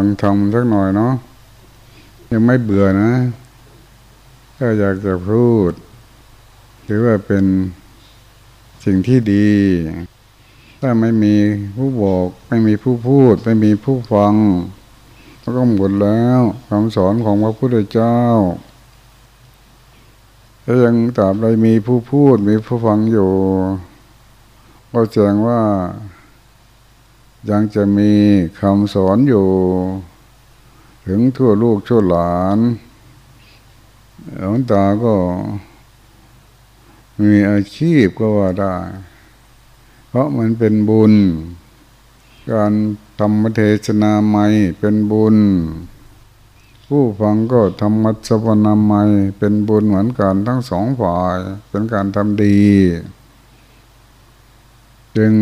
ฟังทำสักหน่อยเนาะยังไม่เบื่อนะก็อยากจะพูดถือว่าเป็นสิ่งที่ดี ถ้าไม่มีผู้บอก ไม่มีผู้พูด ไม่มีผู้ฟังก็หมดแล้วคำสอนของพระพุทธเจ้าถ้ายังตราบใดมีผู้พูดมีผู้ฟังอยู่ ก็แสดงว่า ยังจะมีคำสอนอยู่ ถึงทั่วลูกชั่วหลานหลวงตาก็มีอาชีพก็ว่าได้ เพราะมันเป็นบุญ การธรรมเทศนาใหม่เป็นบุญ ผู้ฟังก็ธรรมะสวนาใหม่เป็นบุญเหมือนกันทั้งสองฝ่าย เป็นการทำดี จึง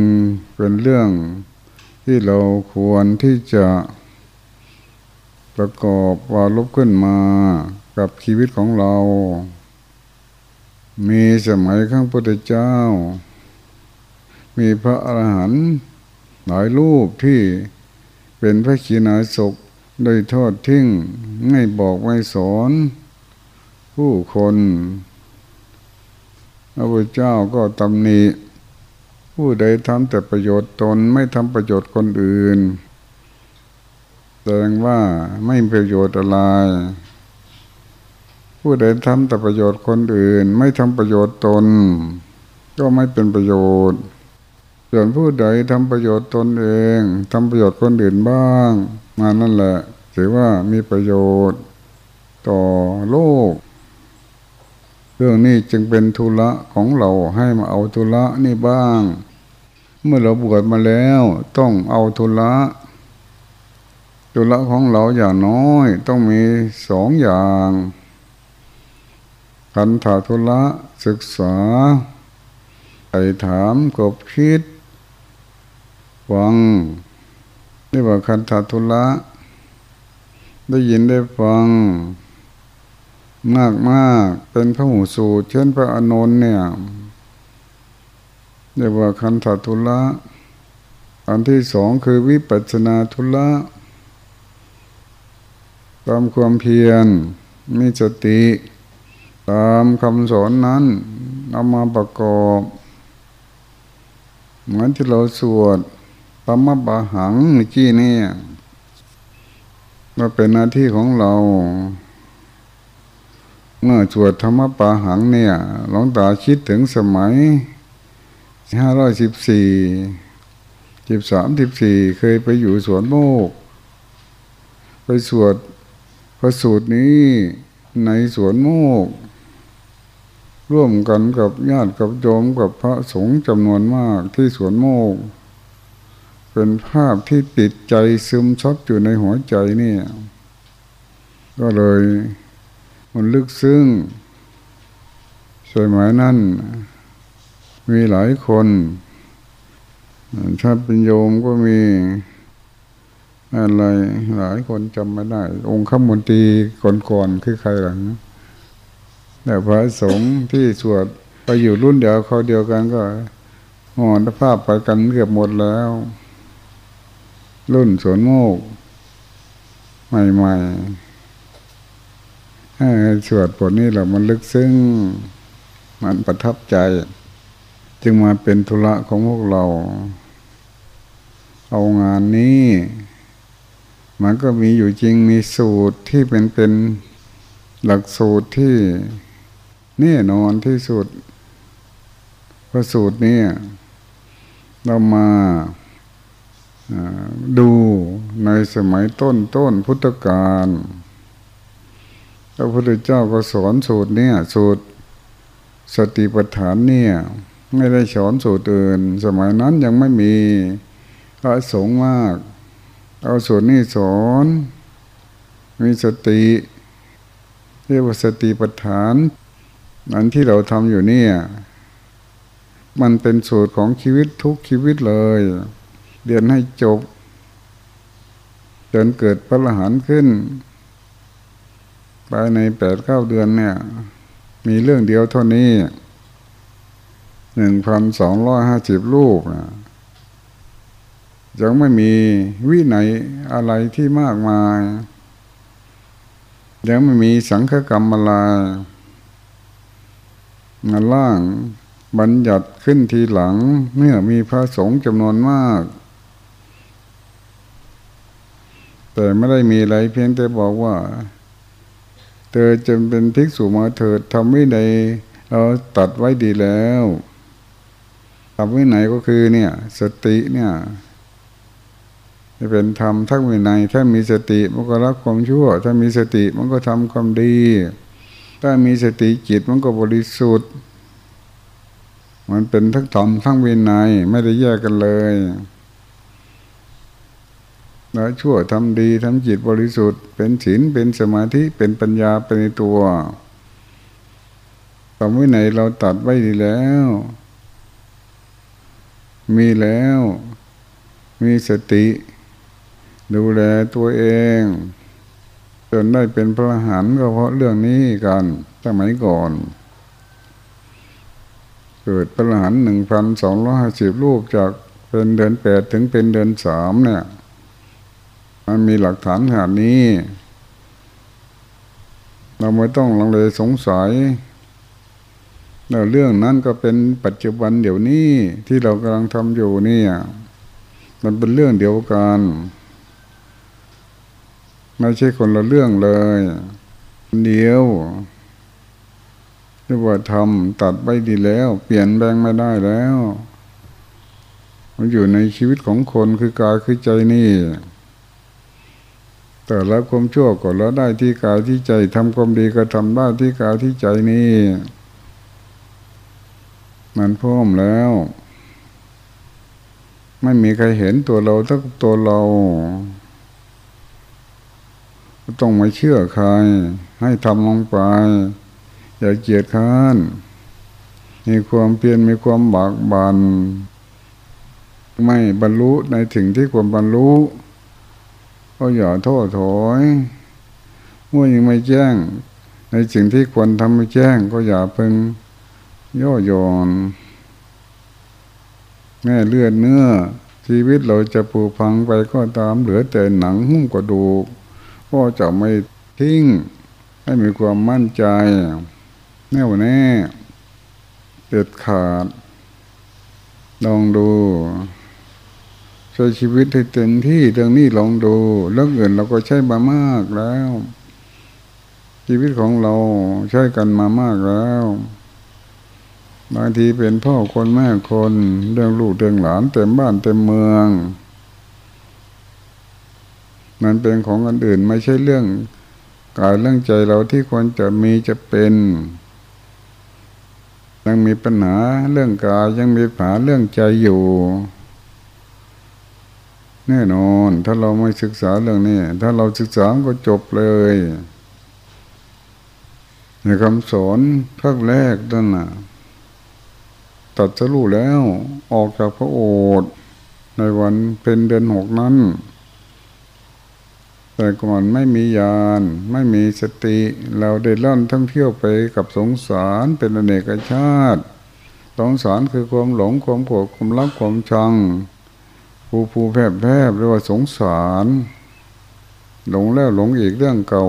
เป็นเรื่อง ที่เราควรที่จะประกอบวาลบขึ้นมากับชีวิตของเรา มีสมัยข้างพุทธเจ้า มีพระอรหันต์หลายรูปที่เป็นพระขีณาสกโดยทอดทิ้งไม่บอกไม่สอน ผู้คน พระพุทธเจ้าก็ตำหนิ ผู้ใดทำแต่ประโยชน์ตนไม่ทำประโยชน์คนอื่นแสดงว่าไม่มีประโยชน์อะไร ผู้ใดทำแต่ประโยชน์คนอื่น ไม่ทำประโยชน์ตน ก็ไม่เป็นประโยชน์ ส่วนผู้ใดทำประโยชน์ตนเองทำประโยชน์คนอื่นบ้างมานั่นแหละถือว่ามีประโยชน์ต่อโลก เรื่องนี้จึงเป็นธุระของเราให้มาเอาธุระนี่บ้าง เมื่อเราบวชมาแล้วต้องเอาธุระธุระของเราอย่างน้อยต้องมีสองอย่างคันถาธุระศึกษาไต่ถามกบคิดฟังนี่ว่าคันถาธุระได้ยินได้ฟัง มากมากเป็นพระหูสูตร เช่นพระอนนท์เนี่ยเรียกว่าคันถาธุระอันที่สองคือวิปัสนาธุระตามความเพียรมีสติ ตามคำสอนนั้นเอามาประกอบ เหมือนที่เราสวดธรรมบาหังเมื่อกี้นี่มาเป็นหน้าที่ของเรา เมื่อสวดธรรมปาหังเนี่ยหลวงตาคิดถึงสมัยห้าร้อยสิบสี่สิบสามสิบสี่เคยไปอยู่สวนโมก ไปสวดพระสูตรนี้ในสวนโมก ร่วมกันกับญาติกับโยมกับพระสงฆ์จำนวนมากที่สวนโมก เป็นภาพที่ติดใจซึมซับอยู่ในหัวใจเนี่ย ก็เลย มันลึกซึ้งสมัยนั้นมีหลายคนถ้าเป็นโยมก็มีอะไรหลายคนจำไม่ได้ องค์ขมนตรีก่อนๆคือใครหลังแต่พระสงฆ์ที่สวดไปอยู่รุ่นเดียวเขาเดียวกันก็หอนภาพไปกันเกือบหมดแล้ว รุ่นสวนโมก ใหม่ๆ สวดบทนี้แหละมันลึกซึ้งมันประทับใจ จึงมาเป็นธุระของพวกเรา เอางานนี้ มันก็มีอยู่จริงมีสูตรที่เป็นเป็นหลักสูตรที่แน่นอนที่สุดพระสูตรนี้เรามาดูในสมัยต้นต้นพุทธกาล พระพุทธเจ้าก็สอนสูตรเนี่ยสูตรสติปัฏฐานเนี่ย ไม่ได้สอนสูตรอื่น สมัยนั้นยังไม่มีพระสงฆ์มาก เอาส่วนนี้สอน มีสติ เรียกว่าสติปัฏฐานอันที่เราทำอยู่เนี่ย มันเป็นสูตรของชีวิตทุกชีวิตเลย เรียนให้จบ จนเกิดพระอรหันต์ขึ้น ภายในแปดเก้าเดือนเนี่ย มีเรื่องเดียวเท่านี้หนึ่งพันสองร้อยห้าสิบลูกนะยังไม่มีวิไหนอะไรที่มากมาย ยังไม่มีสังฆกรรมอะไรงานล่างบัญญัติขึ้นทีหลังเมื่อมีพระสงฆ์จำนวนมาก แต่ไม่ได้มีอะไรเพียงแต่บอกว่า ธอจะเป็นภิกษุมาเถิดทำวินัยเราตัดไว้ดีแล้วทำไวินัยก็คือเนี่ย สติเนี่ยจะเป็นธรรมทั้งวินัยถ้ามีสติมันก็รักความชั่ว ถ้ามีสติมันก็ทำความดี ถ้ามีสติจิตมันก็บริสุทธิ์ มันเป็นทั้งธรรมทั้งวินัยไม่ได้แยกกันเลย ล้วชั่วทำดีทำจิตบริสุทธิ์ เป็นศีลเป็นสมาธิเป็นปัญญาเป็นตัวทำวินัยเราตัดไว้ดีแล้ว มีแล้ว มีสติ ดูแลตัวเอง จนได้เป็นพระหันก็เพราะเรื่องนี้กันสมัยก่อน เกิดพระหันหนึ่งพันสองร้อยห้าสิบรูปจากเป็นเดือนแปดถึงเป็นเดือนสามเนี่ย มันมีหลักฐานขนาดนี้ เราไม่ต้องลังเลสงสัยแล้วเรื่องนั้นก็เป็นปัจจุบันเดี๋ยวนี้ที่เรากำลังทำอยู่นี่มันเป็นเรื่องเดียวกันไม่ใช่คนละเรื่องเลยเดียวเรียกว่าทำตัดไปดีแล้ว เปลี่ยนแปลงไม่ได้แล้ว มันอยู่ในชีวิตของคนคือกายคือใจนี่ แต่ละความชั่วก็ละได้ที่กายที่ใจทำความดีก็ทำได้ที่กายที่ใจนี่มันพร้อมแล้ว ไม่มีใครเห็นตัวเราทั้งตัวเรา ต้องไม่เชื่อใคร ให้ทำลงไป อย่าเกียดค้านมีความเพียรมีความบากบันไม่บรรลุในถึงที่ควรบรรลุ ก็อย่าโทษถอยเมื่อยังไม่แจ้ง ในสิ่งที่ควรทำไม่แจ้ง ก็อย่าเพิ่งย่อยอนแม่เลือดเนื้อ ชีวิตเราจะปูพังไปก็ตามเหลือแต่หนังหุ้มกระดูก ก็จะไม่ทิ้ง ให้มีความมั่นใจ แน่วแน่เด็ดขาดลองดู ใช้ชีวิตให้เต็มที่เรื่องนี้ลองดูเรื่องอื่นเราก็ใช้มามากแล้ว ชีวิตของเราใช้กันมามากแล้วบางทีเป็นพ่อคนแม่คนเรื่องลูกเรื่องหลานเต็มบ้านเต็มเมืองมันเป็นของอันอื่นไม่ใช่เรื่องกายเรื่องใจเราที่ควรจะมีจะเป็น ยังมีปัญหาเรื่องกายยังมีปัญหาเรื่องใจอยู่ แน่นอน ถ้าเราไม่ศึกษาเรื่องนี้ ถ้าเราศึกษาก็จบเลยในคำสอนภาคแรกนั่นนะตัดสรู้แล้วออกจากพระโอษฐ์ในวันเป็นเดือนหกนั้น แต่ก่อนไม่มียาน ไม่มีสติ เราได้ล่อนท่องเที่ยวไปกับสงสารเป็นอเนกชาติสงสารคือความหลงความโกรธความรักความชัง ผูผูแผบแผบเรียกว่าสงสาร หลงแล้วหลงอีกเรื่องเก่า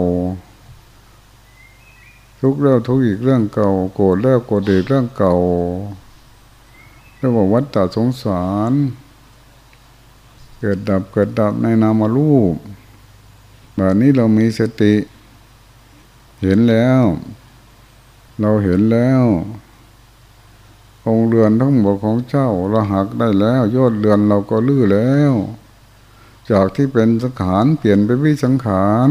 ทุกแล้วทุกอีกเรื่องเก่า โกรธแล้วโกรธอีกเรื่องเก่าเรียกว่าวัฏฏะสงสาร เกิดดับเกิดดับในนามารูปแบบนี้เรามีสติ เห็นแล้ว เราเห็นแล้ว องเรือนทั้งหมดของเจ้าเราหักได้แล้ว ยอดเรือนเราก็ลื้อแล้ว จากที่เป็นสังขารเปลี่ยนเป็นวิสังขาร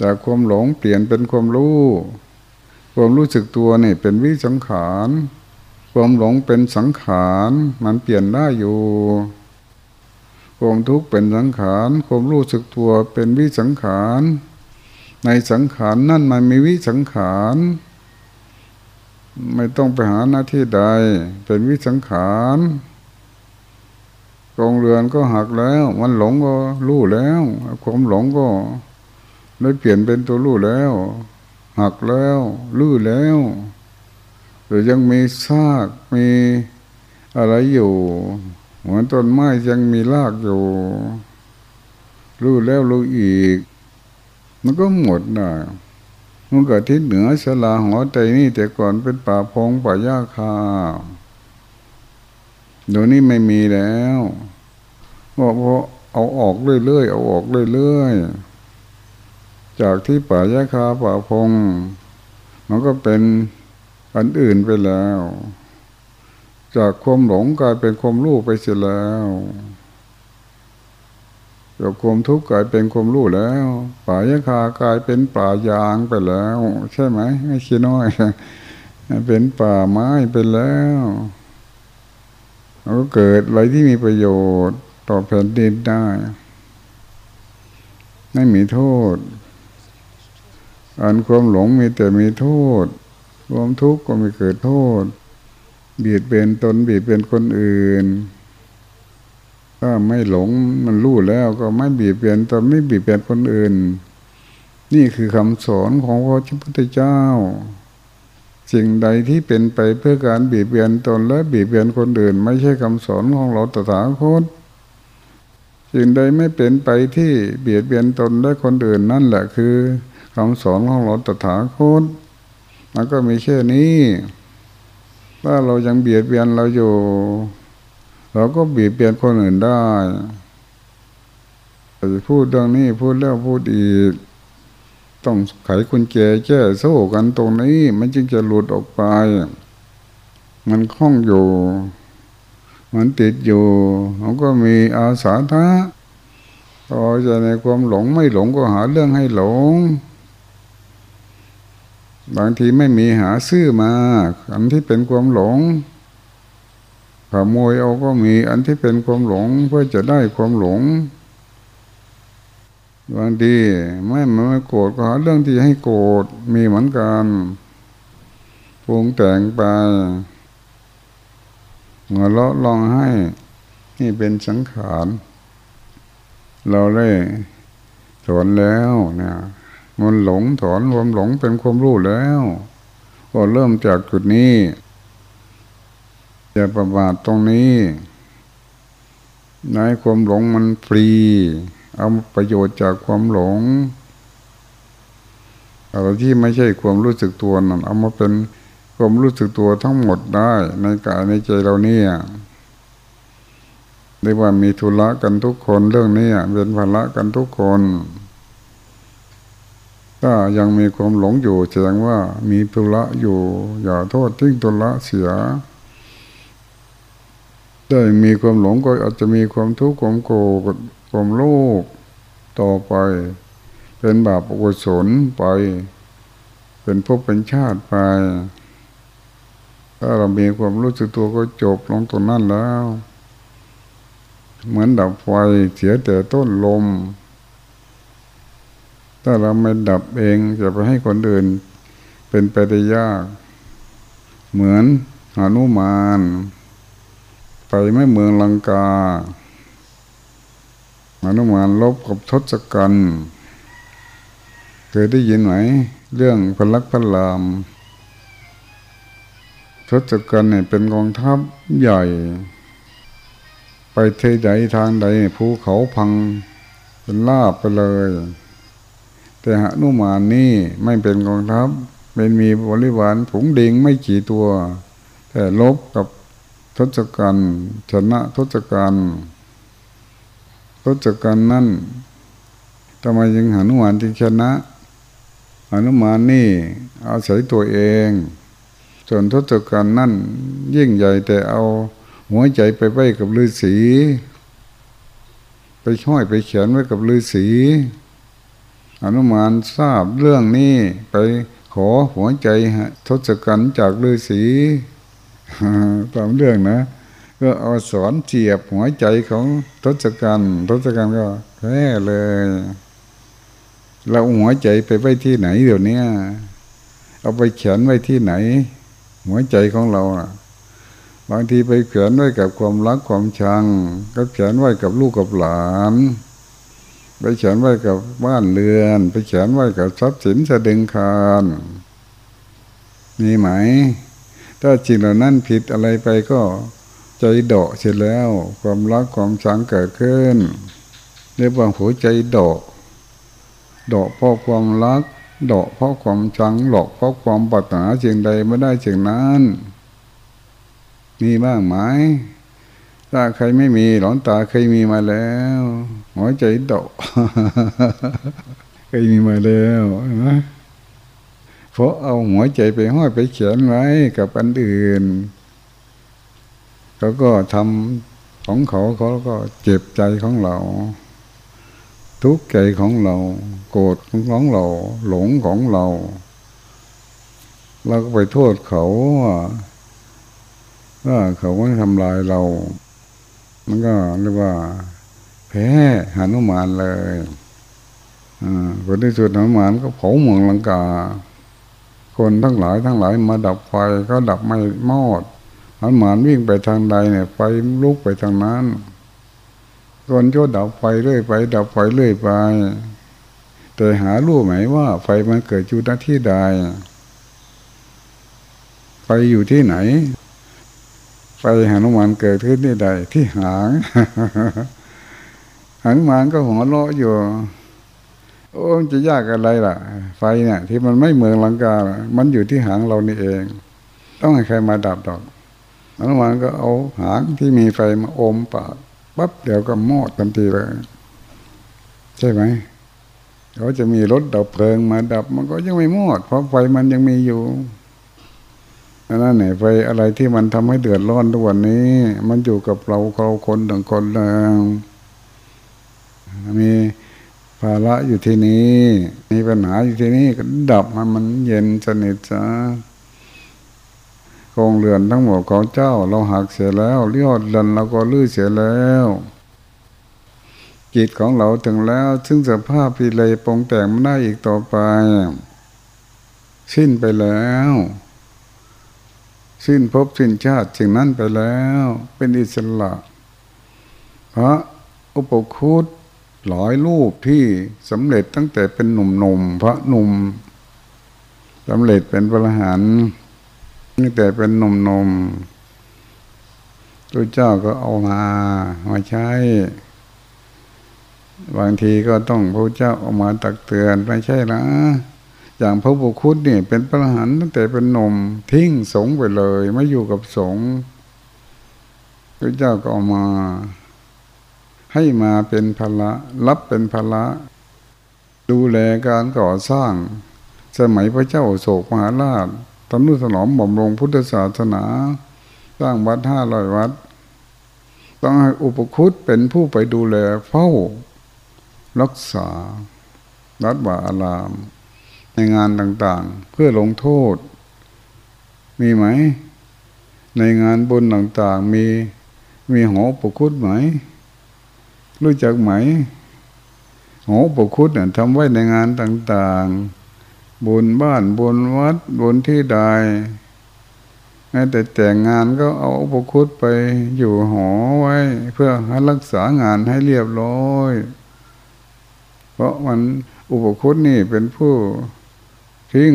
จากความหลงเปลี่ยนเป็นความรู้ความรู้สึกตัวนี่เป็นวิสังขารความหลงเป็นสังขารมันเปลี่ยนได้อยู่ความทุกข์เป็นสังขารความรู้สึกตัวเป็นวิสังขารในสังขารนั่นมันมีวิสังขาร ไม่ต้องไปหาหน้าที่ใด เป็นวิสังขารกองเรือนก็หักแล้ว มันหลงก็รู้แล้ว ความหลงก็ได้เปลี่ยนเป็นตัวรู้แล้ว หักแล้วลื้อแล้วหรือยังมีซากมีอะไรอยู่ เหมือนต้นไม้ยังมีรากอยู่ รู้แล้วรู้อีก มันก็หมดนะ มันเกิดที่เหนือสลาหอใจนี่แต่ก่อนเป็นป่าพงป่าหญ้าคาเดี๋ยวนี้ไม่มีแล้วเพราะเอาออกเรื่อยๆเอาออกเรื่อยๆจากที่ป่าหญ้าคาป่าพง มันก็เป็นอันอื่นไปแล้ว จากความหลงกลายเป็นความรู้ไปเสียแล้ว จากความทุกข์กลายเป็นความรู้แล้วป่ายะคากลายเป็นป่ายางไปแล้ว ใช่ไหมไม่คิดน้อย เป็นป่าไม้ไปแล้วเราก็เกิดอะไรที่มีประโยชน์ต่อแผ่นดินได้ ไม่มีโทษ อันความหลงมีแต่มีโทษ ความทุกข์ก็ไม่เกิดโทษ เบียดเบียนตนเบียดเบียนคนอื่น ถ้าไม่หลงมันรู้แล้วก็ไม่บีบเบียนตนไม่บีบเบียนคนอื่น นี่คือคำสอนของพระพุทธเจ้าสิ่งใดที่เป็นไปเพื่อการบีบเบียนตนและบีบเบียนคนอื่น ไม่ใช่คำสอนของเราตถาคตสิ่งใดไม่เป็นไปที่เบียดเบียนตนและคนอื่นนั่นแหละคือคำสอนของเราตถาคตมันก็มีแค่นี้ถ้าเรายังเบียดเบียนเราอยู่ เราก็บีบเบียนคนอื่นได้พูดเรื่องนี้พูดแล้วพูดอีก ต้องไขกุญแจแจ้โซ่กันตรงนี้ มันจึงจะหลุดออกไป มันคล้องอยู่ มันติดอยู่มันก็มีอาสาทะพอจะในความหลงไม่หลงก็หาเรื่องให้หลง บางทีไม่มีหาซื้อมาอันที่เป็นความหลง ขโมยเอาก็มีอันที่เป็นความหลงเพื่อจะได้ความหลงบางทีไม่ไม่โกรธก็หาเรื่องที่ให้โกรธมีเหมือนกันปรุงแต่งไปเงาเลาะลองให้ นี่เป็นสังขาร เราได้ถอนแล้วเนี่ยมันหลงถอนความหลงเป็นความรู้แล้ว ก็เริ่มจากจุดนี้ อย่าประมาทตรงนี้นายความหลงมันฟรี เอาประโยชน์จากความหลงอะไรที่ไม่ใช่ความรู้สึกตัวนั่นเอามาเป็นความรู้สึกตัวทั้งหมดได้ ในกายในใจเราเนี่ยเรียกว่ามีธุระกันทุกคนเรื่องนี้เป็นภาระกันทุกคน ถ้ายังมีความหลงอยู่แสดงว่ามีธุระอยู่ อย่าโทษทิ้งธุระเสีย ได้มีความหลงก็อาจจะมีความทุกข์ความโกรธความโลภต่อไป เป็นบาปอกุศลไป เป็นภพเป็นชาติไป ถ้าเรามีความรู้สึกตัวก็จบลงตรงนั้นแล้ว เหมือนดับไฟเสียแต่ต้นลม ถ้าเราไม่ดับเองจะไปให้คนอื่น เป็นไปได้ยาก เหมือนหานุมาน ไปไม่เมืองลังกาอนุมานลบกับทศกัณฐ์เคยได้ยินไหม เรื่องพลักพลามทศกัณฐ์เนี่ยเป็นกองทัพใหญ่ ไปเทใดทางใดภูเขาพังเป็นลาบไปเลย แต่หนุมานนี่ไม่เป็นกองทัพเป็นมีบริวารผงเดงไม่กี่ตัว แต่ลบกับ ทศกัณฐ์ชนะทศกัณฐ์ทศกัณฐ์นั่นทำไมยังหนุมานที่ชนะหนุมานนี่อาศัยตัวเองส่วนทศกัณฐ์นั่นยิ่งใหญ่แต่เอาหัวใจไปไว้กับฤาษีไปช่อยไปเขียนไว้กับฤาษีอนุมานทราบเรื่องนี้ไปขอหัวใจทศกัณฐ์จากฤาษี ตามเรื่องนะ ก็เอาสอนเจียบหัวใจของทศกัณฐ์ทศกัณฐ์ก็แพ้เลยเราหัวใจไปไว้ที่ไหนเดี๋ยวนี้เอาไปเขียนไว้ที่ไหน หัวใจของเราบางทีไปเขียนไว้กับความรักความชัง ก็เขียนไว้กับลูกกับหลาน ไปเขียนไว้กับบ้านเรือน ไปเขียนไว้กับทรัพย์สินสะดึงคารมีไหม ถ้าจริงเหล่านั้นผิดอะไรไปก็ใจเดาะเสร็จแล้ว ความรักความชังเกิดขึ้นเรียกว่าหัวใจเดาะเดาะเพราะความรักเดาะเพราะความชังหลอกเพราะความปรารถนาสิ่งใดไม่ได้สิ่งนั้นมีบ้างไหมถ้าใครไม่มีหลอนตาเคยมีมาแล้วหัวใจเดาะเคยมีมาแล้วนะ เพราะเอาหัวใจไปห้อยไปเขียนไว้กับอันอื่นเขาก็ทำของเขาเขาก็เจ็บใจของเรา ทุกข์ใจของเรา โกรธของเรา หลงของเรา เราก็ไปโทษเขาว่าเขาไม่ทำลายเรา มันก็เรียกว่า แพ้หานุมานเลยอ่าคนที่สุดหานุมานก็เผาเมืองลังกา คนทั้งหลายทั้งหลายมาดับไฟก็ดับไม่มอดหันหมานวิ่งไปทางใดเนี่ยไฟลุกไปทางนั้น คนก็ดับไฟเรื่อยไป ดับไฟเรื่อยไป แต่หารู้ไหมว่า ไฟมันเกิดอยู่ที่ใดไฟอยู่ที่ไหน ไฟหนุมานเกิดขึ้นที่ใดที่หางหนุมานก็หัวเราะอยู่ โอ้จะยากอะไรล่ะ ไฟเนี่ยที่มันไม่เหมืองลังกา มันอยู่ที่หางเรานี่เอง ต้องให้ใครมาดับดอกหนุมานก็เอาหางที่มีไฟมาอมปากปั๊บเดี๋ยวก็มอดทันทีเลย ใช่ไหมเขาจะมีรถดับเพลิงมาดับ มันก็ยังไม่มอด เพราะไฟมันยังมีอยู่นั่นไหนไฟอะไรที่มันทำให้เดือดร้อนทุกวันนี้ มันอยู่กับเราเราคนต่างคนแล้วมี ภาระอยู่ที่นี้มีปัญหาอยู่ที่นี้ก็ดับมันมันเย็นสนิทจ้าโครงเรือนทั้งหมดของเจ้า เราหักเสียแล้วเลี้ยวดันเราก็ลื้อเสียแล้วจิตของเราถึงแล้ว ซึ่งสภาพพิเลยปงแต่งไม่ได้อีกต่อไป สิ้นไปแล้ว สิ้นภพสิ้นชาติสิ่งนั้นไปแล้ว เป็นอิสระ พระอุปคุต หลายรูปที่สำเร็จตั้งแต่เป็นหนุ่มๆพระหนุ่มสำเร็จเป็นพระหันตั้งแต่เป็นหนุ่มๆตัวเจ้าก็เอามามาใช้บางทีก็ต้องพระเจ้าเอามาตักเตือนไม่ใช่นะอย่างพระบุคุตนี่ยเป็นพระหันตั้งแต่เป็นหนุ่มทิ้งสงไปเลย ไม่อยู่กับสงพระเจ้าก็เอามา ให้มาเป็นภาระรับเป็นภาระดูแลการก่อสร้าง สมัยพระเจ้าโศกมหาราชตำนุสนอมบ่มลงพุทธศาสนา สร้างวัดห้าร้อยวัด ต้องให้อุปคุตเป็นผู้ไปดูแลเฝ้า รักษารัดว่าอาราม ในงานต่างๆ เพื่อลงโทษ มีไหม ในงานบุญต่างๆ มีมีหอปคุดไหม รู้จักไหมหอปคุดเนี่ยทำไว้ในงานต่าง ๆบุญบ้านบุญวัดบุญที่ใดแม้แต่แต่งงานก็เอาอุปคุตไปอยู่หอไว้ เพื่อให้รักษางานให้เรียบร้อย เพราะมันอุปคุตนี่เป็นผู้ทิ้ง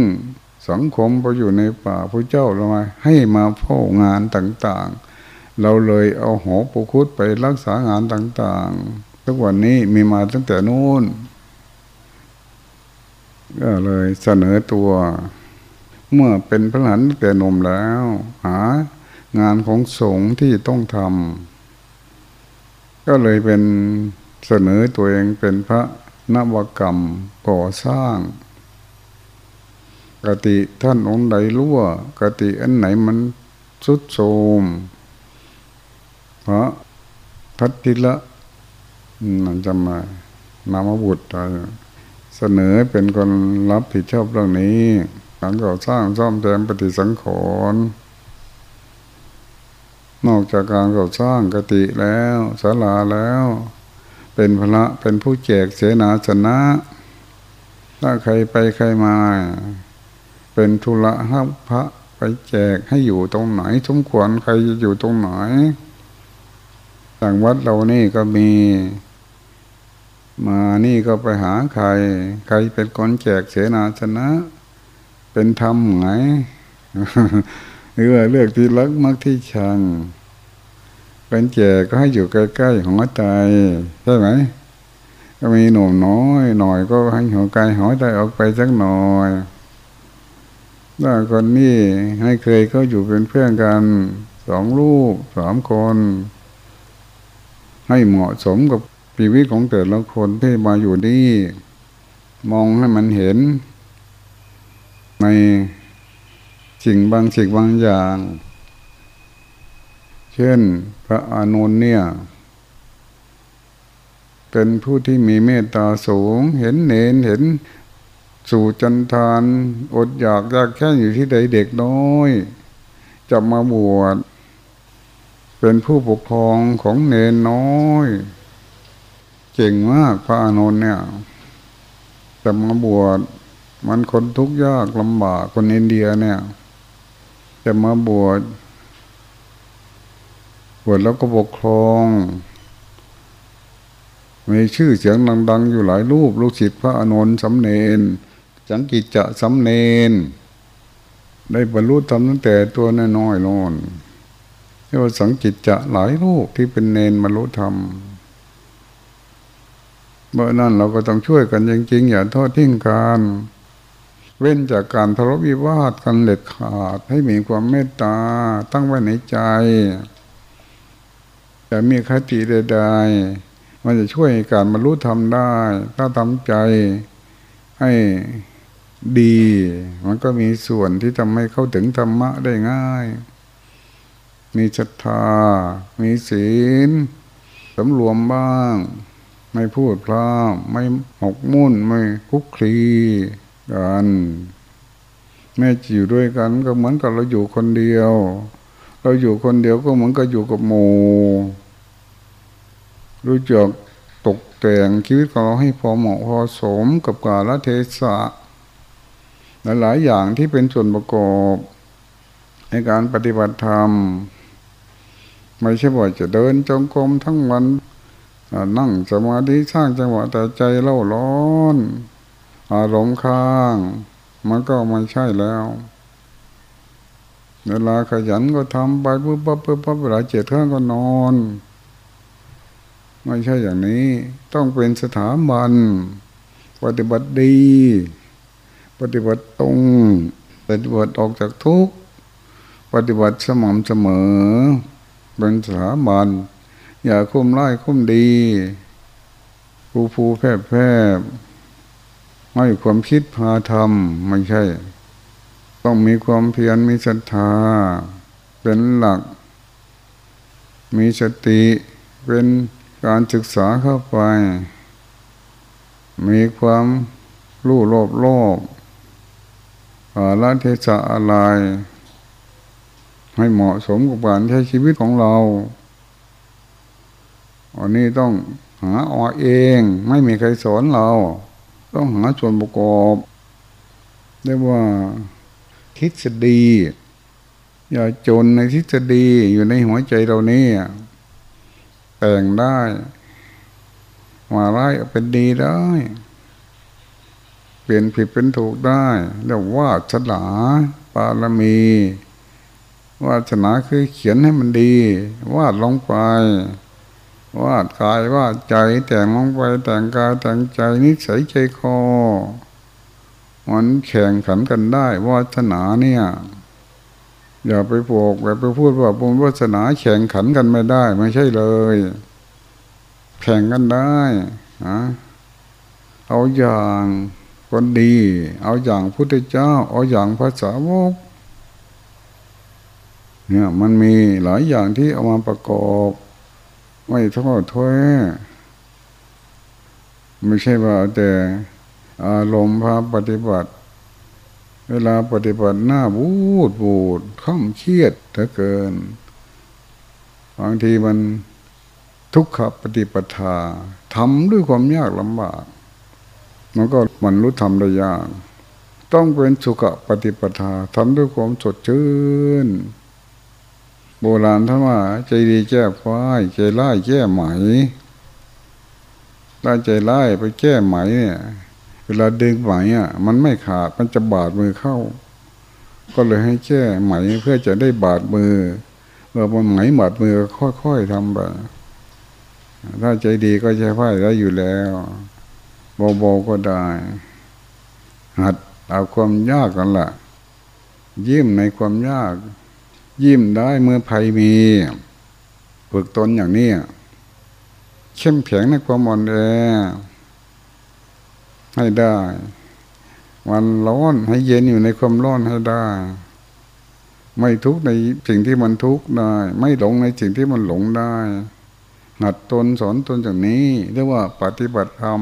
สังคมไปอยู่ในป่าพระเจ้าเรามาให้มาเฝ้างานต่าง ๆ เราเลยเอาหอปุคุตไปรักษางานต่างๆ ทุกวันนี้มีมาตั้งแต่นู้นก็เลยเสนอตัว เมื่อเป็นพระหลานแต่นมแล้ว หางานของสงฆ์ที่ต้องทำก็เลยเป็นเสนอตัวเองเป็นพระนวกรรมก่อสร้างกติท่านองค์ใดรู้ว่ากติอันไหนมันสุดโทม พระพัทธิละนั่นจะมานามบุตรเสนอเป็นคนรับผิดชอบเรื่องนี้การก่อสร้างซ่อมแซมปฏิสังขรณ์นอกจากการก่อสร้างกติแล้วศาลาแล้ว เป็นพระเป็นผู้แจกเสนาชนะ ถ้าใครไปใครมา เป็นธุระห้าพระไปแจกให้อยู่ตรงไหนสมควรใครจะอยู่ตรงไหน ต่างวัดเรานี่ก็มี มานี่ก็ไปหาใคร ใครเป็นคนแจกเสนาชนะ เป็นธรรมไงหรือว่าเลือกที่รักมักที่ชังคนแจกก็ให้อยู่ใกล้ๆหัวใจใช่ไหมก็มีหนุ่มน้อย หน่อยก็ให้หัวใจหัวใจออกไปสักหน่อยถ้าคนนี้ให้เคยก็อยู่เป็นเพื่อนกันสองลูกสามคน ให้เหมาะสมกับชีวิตของแต่ละคนที่มาอยู่นี่มองให้มันเห็น ในสิ่งบางสิ่งบางอย่าง เช่นพระอานนท์เนี่ย เป็นผู้ที่มีเมตตาสูง เห็นเนนเห็นสู่จันทานอดอยากยากแค่อยู่ที่ใดเด็กน้อย จะมาบวช เป็นผู้ปกครองของเนนน้อยเก่งมากพระอานนท์เนี่ยจะมาบวชมันคนทุกข์ยากลำบากคนอินเดียเนี่ยจะมาบวชบวชแล้วก็ปกครองมีชื่อเสียงดัง ๆ อยู่หลายรูปลูกศิษย์พระอานนท์สำเนนสังกิจจะสำเนนได้บรรลุธรรมตั้งแต่ตัวน้อยๆนอนเรียกว่าสังกิจจะหลายรูปที่เป็นเนนบรรลุธรรมเมื่อนั้นเราก็ต้องช่วยกันจริงๆอย่าทอดทิ้งกันเว้นจากการทะเลาะวิวาทกันเด็ดขาดให้มีความเมตตาตั้งไว้ในใจแต่มีคติใดๆมันจะช่วยการบรรลุธรรมได้ ถ้าทำใจให้ดี มันก็มีส่วนที่ทำให้เข้าถึงธรรมะได้ง่าย มีศรัทธา มีศีลสำรวมบ้าง ไม่พูดพร่ำไม่หกมุ่น ไม่คุกคลีกันแม่จะอยู่ด้วยกัน ก็เหมือนกับเราอยู่คนเดียว เราอยู่คนเดียวก็เหมือนกับอยู่กับหมูรู้จักตกแต่งชีวิตของเราให้พอเหมาะพอสมกับกาลเทศะหลายๆอย่างที่เป็นส่วนประกอบในการปฏิบัติธรรม ไม่ใช่ว่าจะเดินจงกรมทั้งวันนั่งสมาธิสร้างจังหวะแต่ใจเล่าร้อนอารมณ์ค้าง มันก็ไม่ใช่แล้วเวลาขยันก็ทำไปปุ๊บปั๊บปุ๊บปั๊บเวลาเจ็ดครั้งก็นอน ไม่ใช่อย่างนี้ ต้องเป็นสถาบัน ปฏิบัติดี ปฏิบัติตรง ปฏิบัติออกจากทุกปฏิบัติสม่ำเสมอ เป็นสาบันอย่าคุ้มไล่คุ้มดีผูผูแพบแพบไม่ความคิดพาทำไม่ใช่ ต้องมีความเพียรมีศรัทธา เป็นหลัก มีสติเป็นการศึกษาเข้าไป มีความรู้โลภโลภอาลเทศะอะไร ให้เหมาะสมกับการใช้ชีวิตของเราอันนี้ต้องหาเอาเอง ไม่มีใครสอนเรา ต้องหาส่วนประกอบเรียกว่าทฤษฎี อย่าจนในทฤษฎีอยู่ในหัวใจเรานี่แต่งได้มาร้ายเป็นดีได้ เปลี่ยนผิดเป็นถูกได้เรียกว่าฉลาปารมี วาสนาคือเขียนให้มันดี วาดลงไป วาดกายวาดใจแต่งลงไปแต่งกายแต่งใจนิสัยใจคอมันแข่งขันกันได้วาสนาเนี่ย อย่าไปโปกอย่าไปพูดว่าบุญวาสนาแข่งขันกันไม่ได้ ไม่ใช่เลย แข่งกันได้อะเอาอย่างคนดี เอาอย่างพุทธเจ้า เอาอย่างภาษาวก เนี่ยมันมีหลายอย่างที่เอามาประกอบไม่ท้อท้อยไม่ใช่ว่าแต่อารมณ์พาปฏิบัติ เวลาปฏิบัติหน้าบูดบูดข้ามเครียดถ้าเกินบางทีมันทุกขปฏิปทาทำด้วยความยากลำบาก มันก็มันรู้ทำได้ยาก ต้องเป็นสุขปฏิปทาทำด้วยความสดชื่น โบราณท่านว่า ใจดีแก้ควายใจร้ายแก้ไหมถ้าใจร้ายไปแก้ไหมเนี่ย เวลาดึงไหมอะ มันไม่ขาดมันจะบาดมือเข้า ก็เลยให้แก้ไหมเพื่อจะได้บาดมือเออมันไหมหมดมือค่อยๆทำไปถ้าใจดีก็ใช้ไพ่ได้อยู่แล้วโบาๆก็ได้ หัดเอาความยากกันล่ะ ยิ้มในความยาก ยิ้มได้เมื่อภัยมี ฝึกตนอย่างนี้เข้มแข็งในความอ่อนแอให้ได้วันร้อนให้เย็นอยู่ในความร้อนให้ได้ ไม่ทุกข์ในสิ่งที่มันทุกข์ได้ ไม่หลงในสิ่งที่มันหลงได้หัดตนสอนตนอย่างนี้เรียกว่าปฏิบัติธรรม